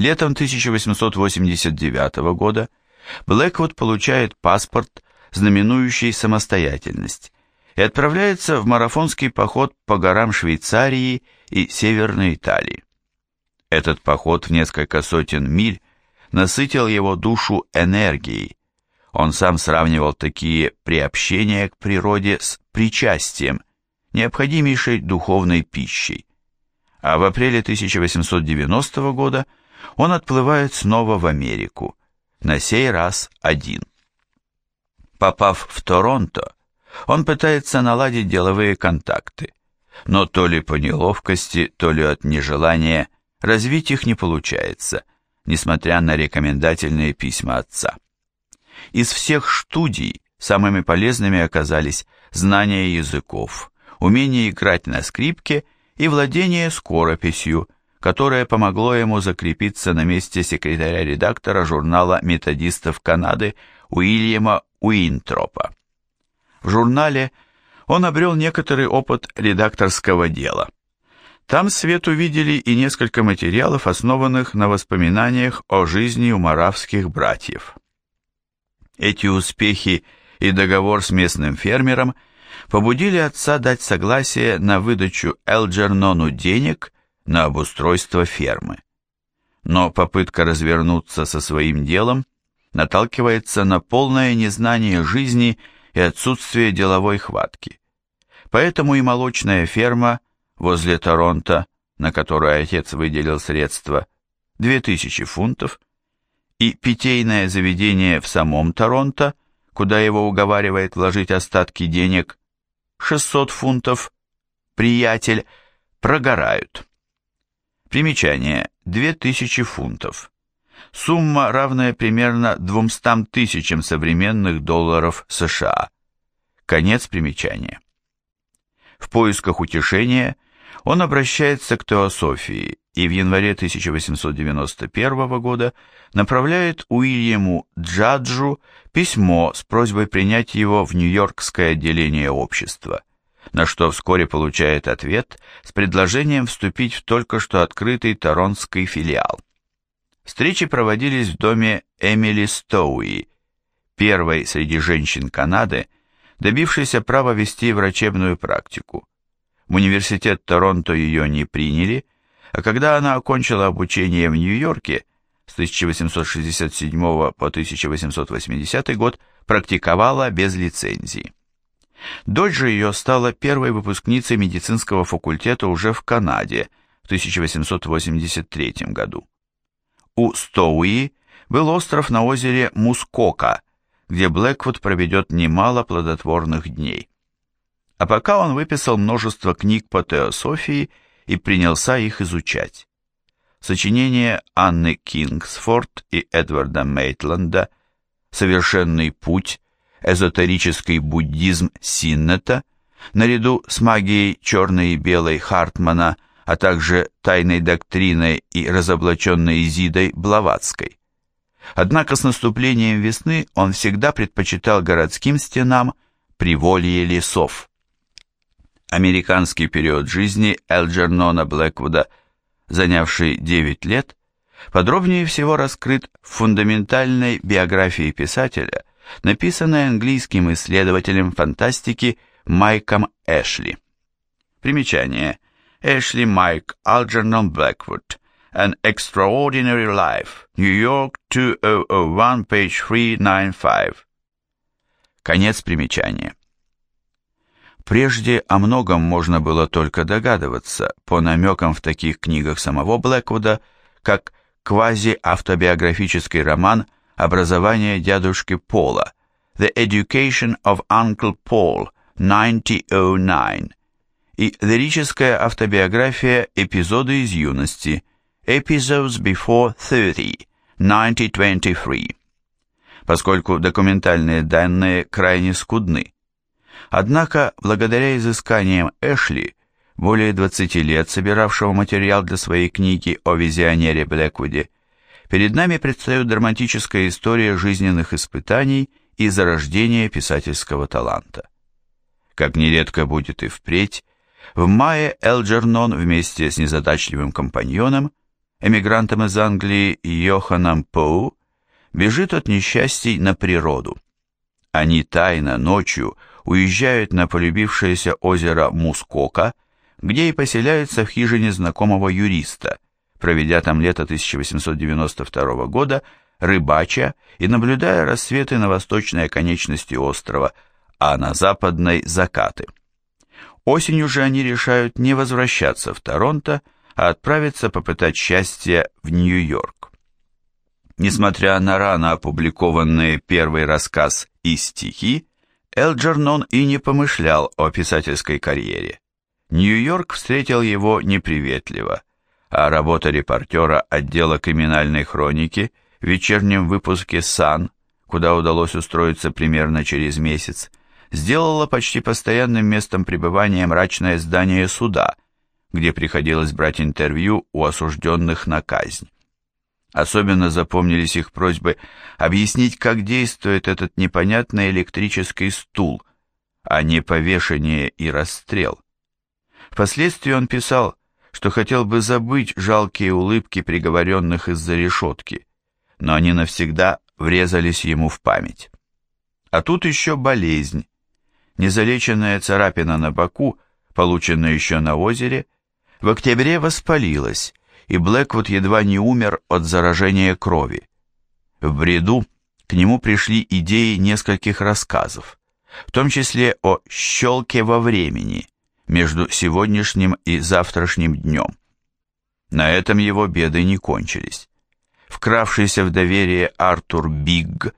Летом 1889 года Блэквуд получает паспорт, знаменующий самостоятельность, и отправляется в марафонский поход по горам Швейцарии и Северной Италии. Этот поход в несколько сотен миль насытил его душу энергией. Он сам сравнивал такие приобщения к природе с причастием, необходимейшей духовной пищей. А в апреле 1890 года он отплывает снова в Америку, на сей раз один. Попав в Торонто, он пытается наладить деловые контакты, но то ли по неловкости, то ли от нежелания развить их не получается, несмотря на рекомендательные письма отца. Из всех студий самыми полезными оказались знания языков, умение играть на скрипке и владение скорописью, которое помогло ему закрепиться на месте секретаря-редактора журнала методистов Канады Уильяма Уинтропа. В журнале он обрел некоторый опыт редакторского дела. Там свет увидели и несколько материалов, основанных на воспоминаниях о жизни у маравских братьев. Эти успехи и договор с местным фермером побудили отца дать согласие на выдачу Элджернону денег на обустройство фермы. Но попытка развернуться со своим делом наталкивается на полное незнание жизни и отсутствие деловой хватки. Поэтому и молочная ферма возле Торонто, на которую отец выделил средства, 2000 фунтов, и питейное заведение в самом Торонто, куда его уговаривает вложить остатки денег, 600 фунтов, приятель, прогорают. Примечание, 2000 фунтов. Сумма, равная примерно 200 тысячам современных долларов США. Конец примечания. В поисках утешения он обращается к теософии и в январе 1891 года направляет Уильяму Джаджу письмо с просьбой принять его в Нью-Йоркское отделение общества, на что вскоре получает ответ с предложением вступить в только что открытый торонский филиал. Встречи проводились в доме Эмили Стоуи, первой среди женщин Канады, добившейся права вести врачебную практику. В университет Торонто ее не приняли, а когда она окончила обучение в Нью-Йорке с 1867 по 1880 год, практиковала без лицензии. Дочь же ее стала первой выпускницей медицинского факультета уже в Канаде в 1883 году. У Стоуи был остров на озере Мускока, где Блэквуд проведет немало плодотворных дней. А пока он выписал множество книг по теософии и принялся их изучать. Сочинения Анны Кингсфорд и Эдварда Мейтленда «Совершенный путь», «Эзотерический буддизм Синнета», наряду с магией черной и белой Хартмана, а также тайной доктриной и разоблаченной Изидой Блаватской. Однако с наступлением весны он всегда предпочитал городским стенам приволье лесов. Американский период жизни Элджернона Блэквуда, занявший 9 лет, подробнее всего раскрыт в фундаментальной биографии писателя, написанной английским исследователем фантастики Майком Эшли. Примечание. Эшли Майк Algernon Blackwood. An Extraordinary Life. New York 2001, page 395. Конец примечания. Прежде о многом можно было только догадываться по намекам в таких книгах самого Блэквуда, как квази-автобиографический роман «Образование дядюшки Пола» «The Education of Uncle Paul» 1909 и лирическая автобиография «Эпизоды из юности» Episodes Before 30 1923 поскольку документальные данные крайне скудны. Однако, благодаря изысканиям Эшли, более 20 лет собиравшего материал для своей книги о визионере Блэквуде, перед нами предстает драматическая история жизненных испытаний и зарождения писательского таланта. Как нередко будет и впредь, в мае Элджернон вместе с незадачливым компаньоном, эмигрантом из Англии Йоханом Поу, бежит от несчастий на природу. Они тайно ночью уезжают на полюбившееся озеро Мускока, где и поселяются в хижине знакомого юриста, проведя там лето 1892 года, рыбача и наблюдая рассветы на восточной оконечности острова, а на западной – закаты. Осенью же они решают не возвращаться в Торонто, а отправиться попытать счастье в Нью-Йорк. Несмотря на рано опубликованные первый рассказ и стихи, Элджернон и не помышлял о писательской карьере. Нью-Йорк встретил его неприветливо, а работа репортера отдела криминальной хроники в вечернем выпуске «Сан», куда удалось устроиться примерно через месяц, сделала почти постоянным местом пребывания мрачное здание суда, где приходилось брать интервью у осужденных на казнь. Особенно запомнились их просьбы объяснить, как действует этот непонятный электрический стул, а не повешение и расстрел. Впоследствии он писал, что хотел бы забыть жалкие улыбки приговоренных из-за решетки, но они навсегда врезались ему в память. А тут еще болезнь. Незалеченная царапина на боку, полученная еще на озере, в октябре воспалилась, и Блэквуд едва не умер от заражения крови. В бреду к нему пришли идеи нескольких рассказов, в том числе о «щелке во времени» между сегодняшним и завтрашним днем. На этом его беды не кончились. Вкравшийся в доверие Артур Бигг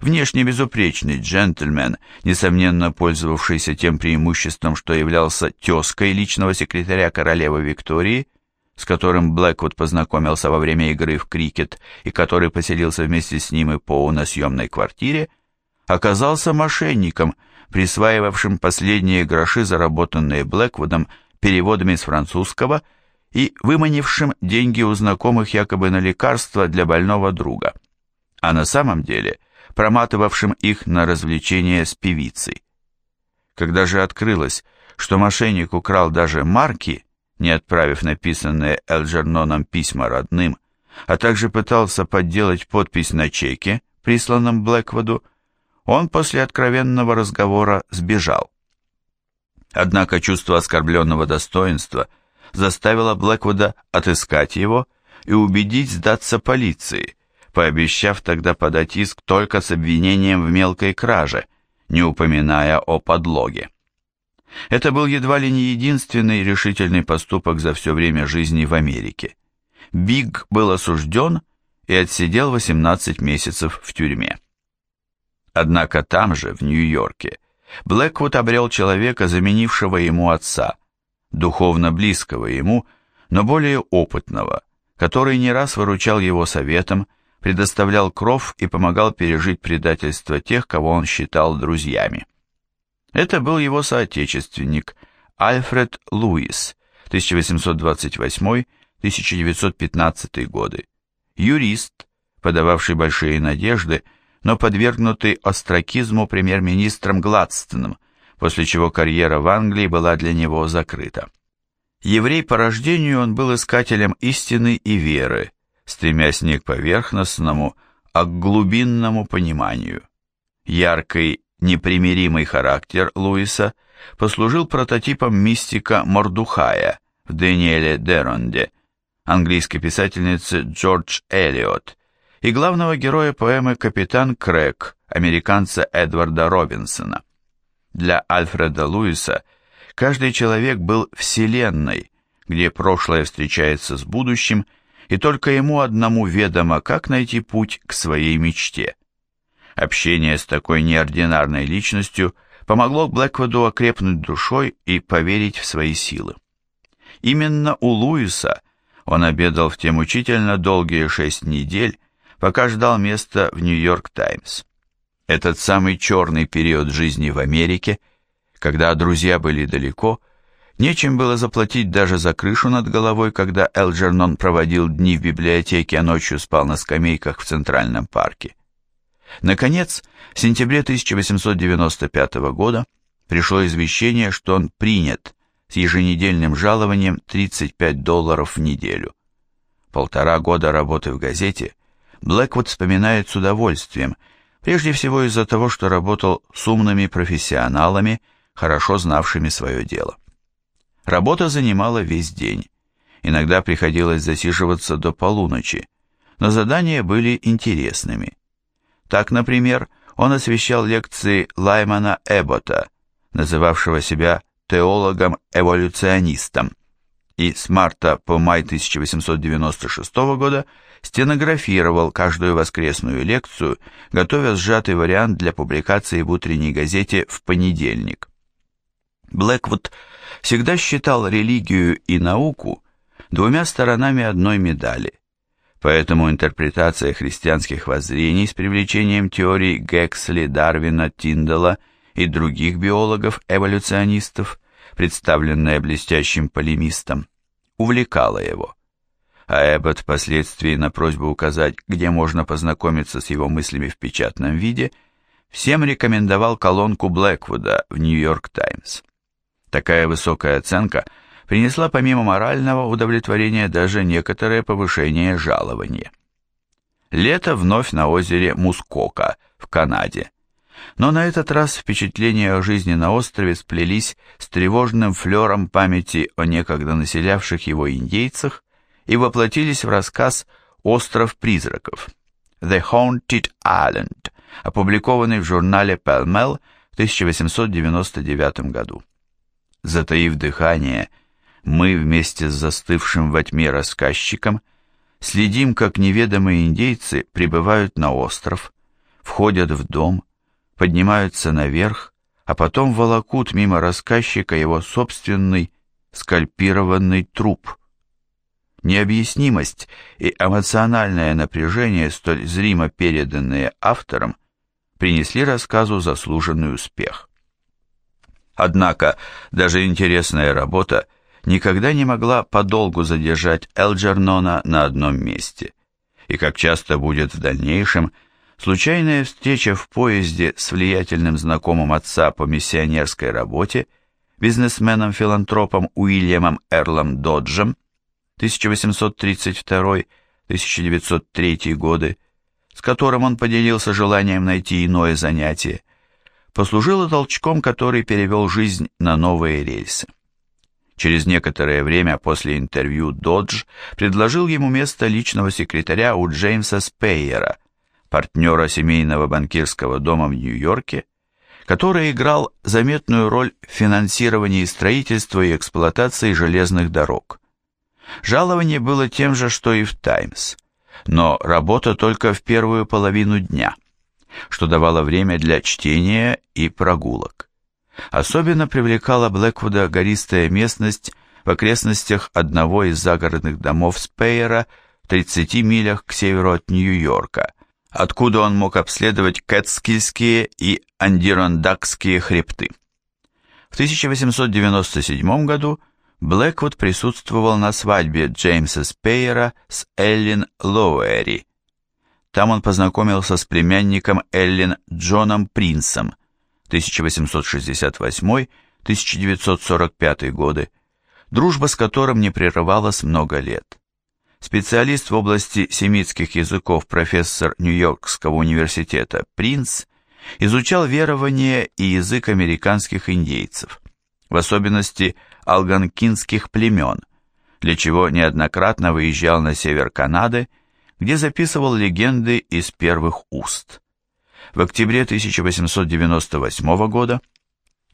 Внешне безупречный джентльмен, несомненно пользовавшийся тем преимуществом, что являлся тезкой личного секретаря королевы Виктории, с которым Блэквуд познакомился во время игры в крикет и который поселился вместе с ним и Поу на съемной квартире, оказался мошенником, присваивавшим последние гроши, заработанные Блэквудом переводами с французского и выманившим деньги у знакомых якобы на лекарства для больного друга. А на самом деле – проматывавшим их на развлечения с певицей. Когда же открылось, что мошенник украл даже марки, не отправив написанные Элджерноном письма родным, а также пытался подделать подпись на чеке, присланном Блэквуду, он после откровенного разговора сбежал. Однако чувство оскорбленного достоинства заставило Блэквуда отыскать его и убедить сдаться полиции, пообещав тогда подать иск только с обвинением в мелкой краже, не упоминая о подлоге. Это был едва ли не единственный решительный поступок за все время жизни в Америке. Биг был осужден и отсидел 18 месяцев в тюрьме. Однако там же, в Нью-Йорке, Блэквуд обрел человека, заменившего ему отца, духовно близкого ему, но более опытного, который не раз выручал его советом, предоставлял кров и помогал пережить предательство тех, кого он считал друзьями. Это был его соотечественник Альфред Луис, 1828-1915 годы, юрист, подававший большие надежды, но подвергнутый остракизму премьер-министром Гладстоном, после чего карьера в Англии была для него закрыта. Еврей по рождению он был искателем истины и веры, стремясь не к поверхностному, а к глубинному пониманию. Яркий, непримиримый характер Луиса послужил прототипом мистика Мордухая в Даниэле Деронде, английской писательницы Джордж Эллиот, и главного героя поэмы «Капитан Крэк» американца Эдварда Робинсона. Для Альфреда Луиса каждый человек был вселенной, где прошлое встречается с будущим и только ему одному ведомо, как найти путь к своей мечте. Общение с такой неординарной личностью помогло Блэквуду окрепнуть душой и поверить в свои силы. Именно у Луиса он обедал в те мучительно долгие шесть недель, пока ждал места в Нью-Йорк Таймс. Этот самый черный период жизни в Америке, когда друзья были далеко, Нечем было заплатить даже за крышу над головой, когда Элджернон проводил дни в библиотеке, а ночью спал на скамейках в Центральном парке. Наконец, в сентябре 1895 года пришло извещение, что он принят с еженедельным жалованием 35 долларов в неделю. полтора года работы в газете Блэквуд вспоминает с удовольствием, прежде всего из-за того, что работал с умными профессионалами, хорошо знавшими свое дело. Работа занимала весь день. Иногда приходилось засиживаться до полуночи, но задания были интересными. Так, например, он освещал лекции Лаймана Эббота, называвшего себя теологом-эволюционистом, и с марта по май 1896 года стенографировал каждую воскресную лекцию, готовя сжатый вариант для публикации в утренней газете в понедельник. Блэквуд всегда считал религию и науку двумя сторонами одной медали, поэтому интерпретация христианских воззрений с привлечением теорий Гексли, Дарвина, Тиндала и других биологов-эволюционистов, представленная блестящим полемистом, увлекала его. А Эббот впоследствии на просьбу указать, где можно познакомиться с его мыслями в печатном виде, всем рекомендовал колонку Блэквуда в «Нью-Йорк Таймс». Такая высокая оценка принесла помимо морального удовлетворения даже некоторое повышение жалования. Лето вновь на озере Мускока в Канаде. Но на этот раз впечатления о жизни на острове сплелись с тревожным флером памяти о некогда населявших его индейцах и воплотились в рассказ «Остров призраков» «The Haunted Island», опубликованный в журнале Pell Mell в 1899 году. Затаив дыхание, мы вместе с застывшим во тьме рассказчиком следим, как неведомые индейцы прибывают на остров, входят в дом, поднимаются наверх, а потом волокут мимо рассказчика его собственный скальпированный труп. Необъяснимость и эмоциональное напряжение, столь зримо переданные автором, принесли рассказу заслуженный успех. Однако даже интересная работа никогда не могла подолгу задержать Элджернона на одном месте. И как часто будет в дальнейшем, случайная встреча в поезде с влиятельным знакомым отца по миссионерской работе, бизнесменом-филантропом Уильямом Эрлом Доджем, 1832-1903 годы, с которым он поделился желанием найти иное занятие, послужило толчком, который перевел жизнь на новые рельсы. Через некоторое время после интервью Додж предложил ему место личного секретаря у Джеймса Спейера, партнера семейного банкирского дома в Нью-Йорке, который играл заметную роль в финансировании строительства и эксплуатации железных дорог. Жалование было тем же, что и в «Таймс», но работа только в первую половину дня – что давало время для чтения и прогулок. Особенно привлекала Блэквуда гористая местность в окрестностях одного из загородных домов Спейера в 30 милях к северу от Нью-Йорка, откуда он мог обследовать Кэтскильские и Андирондакские хребты. В 1897 году Блэквуд присутствовал на свадьбе Джеймса Спейера с Эллен Лоуэри, там он познакомился с племянником Эллен Джоном Принсом 1868-1945 годы, дружба с которым не прерывалась много лет. Специалист в области семитских языков профессор Нью-Йоркского университета Принц изучал верование и язык американских индейцев, в особенности алганкинских племен, для чего неоднократно выезжал на север Канады где записывал легенды из первых уст. В октябре 1898 года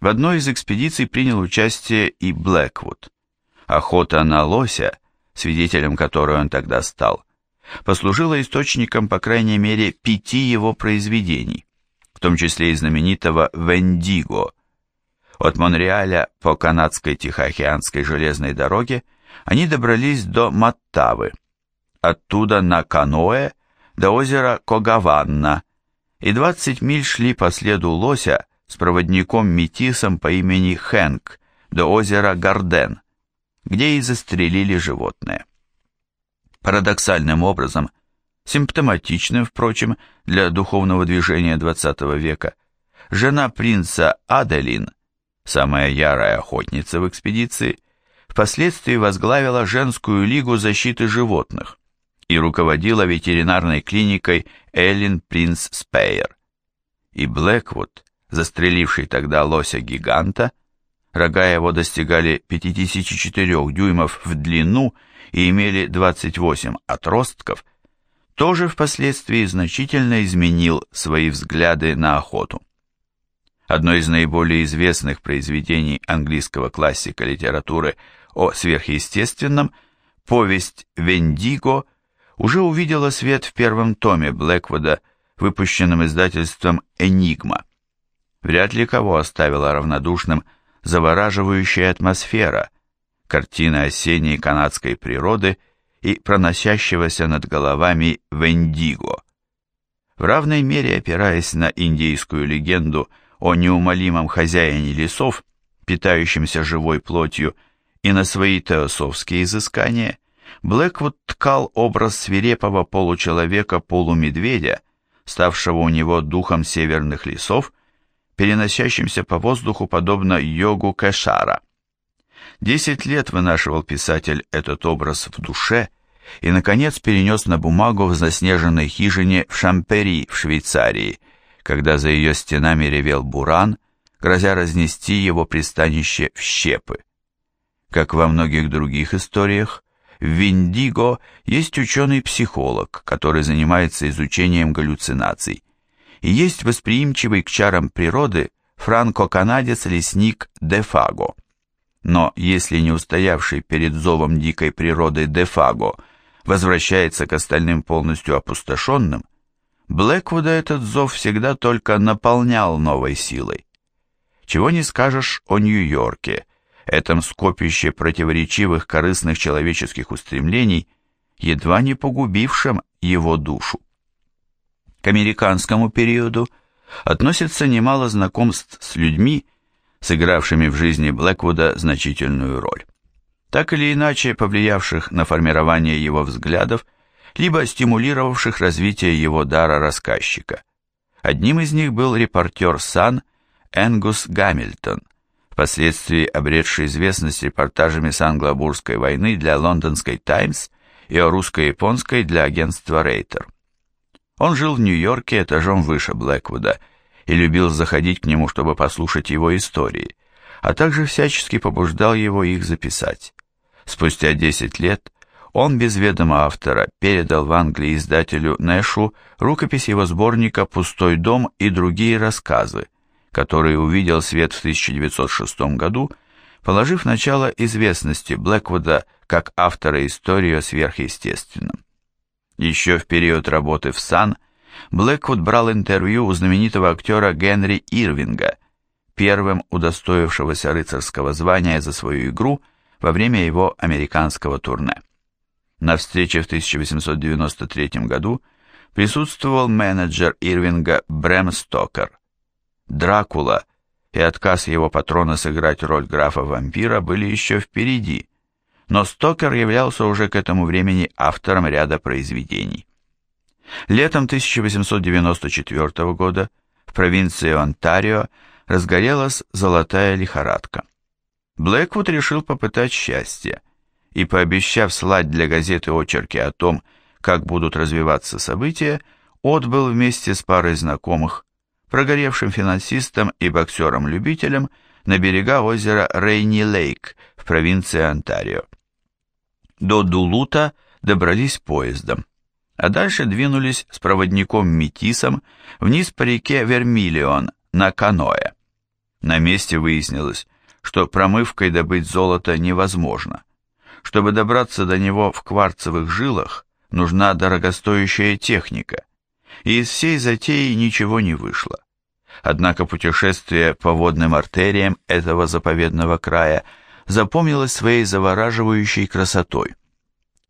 в одной из экспедиций принял участие и Блэквуд. Охота на лося, свидетелем которой он тогда стал, послужила источником по крайней мере пяти его произведений, в том числе и знаменитого «Вендиго». От Монреаля по канадской Тихоокеанской железной дороге они добрались до Маттавы, оттуда на каноэ до озера Когаванна и 20 миль шли по следу лося с проводником-метисом по имени Хэнк до озера Гарден, где и застрелили животное. Парадоксальным образом, симптоматичным, впрочем, для духовного движения XX века, жена принца Аделин, самая ярая охотница в экспедиции, впоследствии возглавила женскую лигу защиты животных, и руководила ветеринарной клиникой Эллен Принц Спейер. И Блэквуд, застреливший тогда лося-гиганта, рога его достигали 54 дюймов в длину и имели 28 отростков, тоже впоследствии значительно изменил свои взгляды на охоту. Одно из наиболее известных произведений английского классика литературы о сверхъестественном, повесть «Вендиго» уже увидела свет в первом томе Блэквуда, выпущенном издательством «Энигма». Вряд ли кого оставила равнодушным завораживающая атмосфера, картина осенней канадской природы и проносящегося над головами Вендиго. В равной мере опираясь на индейскую легенду о неумолимом хозяине лесов, питающемся живой плотью, и на свои теософские изыскания, Блэквуд ткал образ свирепого получеловека-полумедведя, ставшего у него духом северных лесов, переносящимся по воздуху подобно йогу Кэшара. Десять лет вынашивал писатель этот образ в душе и, наконец, перенес на бумагу в заснеженной хижине в Шампери в Швейцарии, когда за ее стенами ревел буран, грозя разнести его пристанище в щепы. Как во многих других историях, в Виндиго есть ученый-психолог, который занимается изучением галлюцинаций, и есть восприимчивый к чарам природы франко-канадец-лесник Дефаго. Но если не устоявший перед зовом дикой природы Дефаго возвращается к остальным полностью опустошенным, Блэквуда этот зов всегда только наполнял новой силой. Чего не скажешь о Нью-Йорке, этом скопище противоречивых корыстных человеческих устремлений, едва не погубившем его душу. К американскому периоду относится немало знакомств с людьми, сыгравшими в жизни Блэквуда значительную роль, так или иначе повлиявших на формирование его взглядов, либо стимулировавших развитие его дара рассказчика. Одним из них был репортер «Сан» Энгус Гамильтон, впоследствии обретший известность репортажами с англо-бурской войны для лондонской «Таймс» и о русско-японской для агентства «Рейтер». Он жил в Нью-Йорке этажом выше Блэквуда и любил заходить к нему, чтобы послушать его истории, а также всячески побуждал его их записать. Спустя 10 лет он без ведома автора передал в Англии издателю Нэшу рукопись его сборника «Пустой дом» и другие рассказы, который увидел свет в 1906 году, положив начало известности Блэквуда как автора истории о сверхъестественном. Еще в период работы в Сан Блэквуд брал интервью у знаменитого актера Генри Ирвинга, первым удостоившегося рыцарского звания за свою игру во время его американского турне. На встрече в 1893 году присутствовал менеджер Ирвинга Брэм Стокер. Дракула и отказ его патрона сыграть роль графа-вампира были еще впереди, но Стокер являлся уже к этому времени автором ряда произведений. Летом 1894 года в провинции Онтарио разгорелась золотая лихорадка. Блэквуд решил попытать счастье и, пообещав слать для газеты очерки о том, как будут развиваться события, отбыл вместе с парой знакомых, прогоревшим финансистом и боксером-любителем на берега озера Рейни-Лейк в провинции Онтарио. До Дулута добрались поездом, а дальше двинулись с проводником Метисом вниз по реке Вермиллион на каноэ. На месте выяснилось, что промывкой добыть золото невозможно. Чтобы добраться до него в кварцевых жилах, нужна дорогостоящая техника, и из всей затеи ничего не вышло. Однако путешествие по водным артериям этого заповедного края – запомнилась своей завораживающей красотой.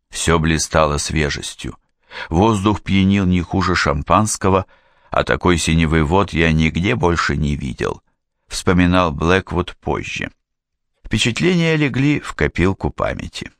Все блистало свежестью. Воздух пьянил не хуже шампанского, а такой синевый вод я нигде больше не видел, вспоминал Блэквуд позже. Впечатления легли в копилку памяти.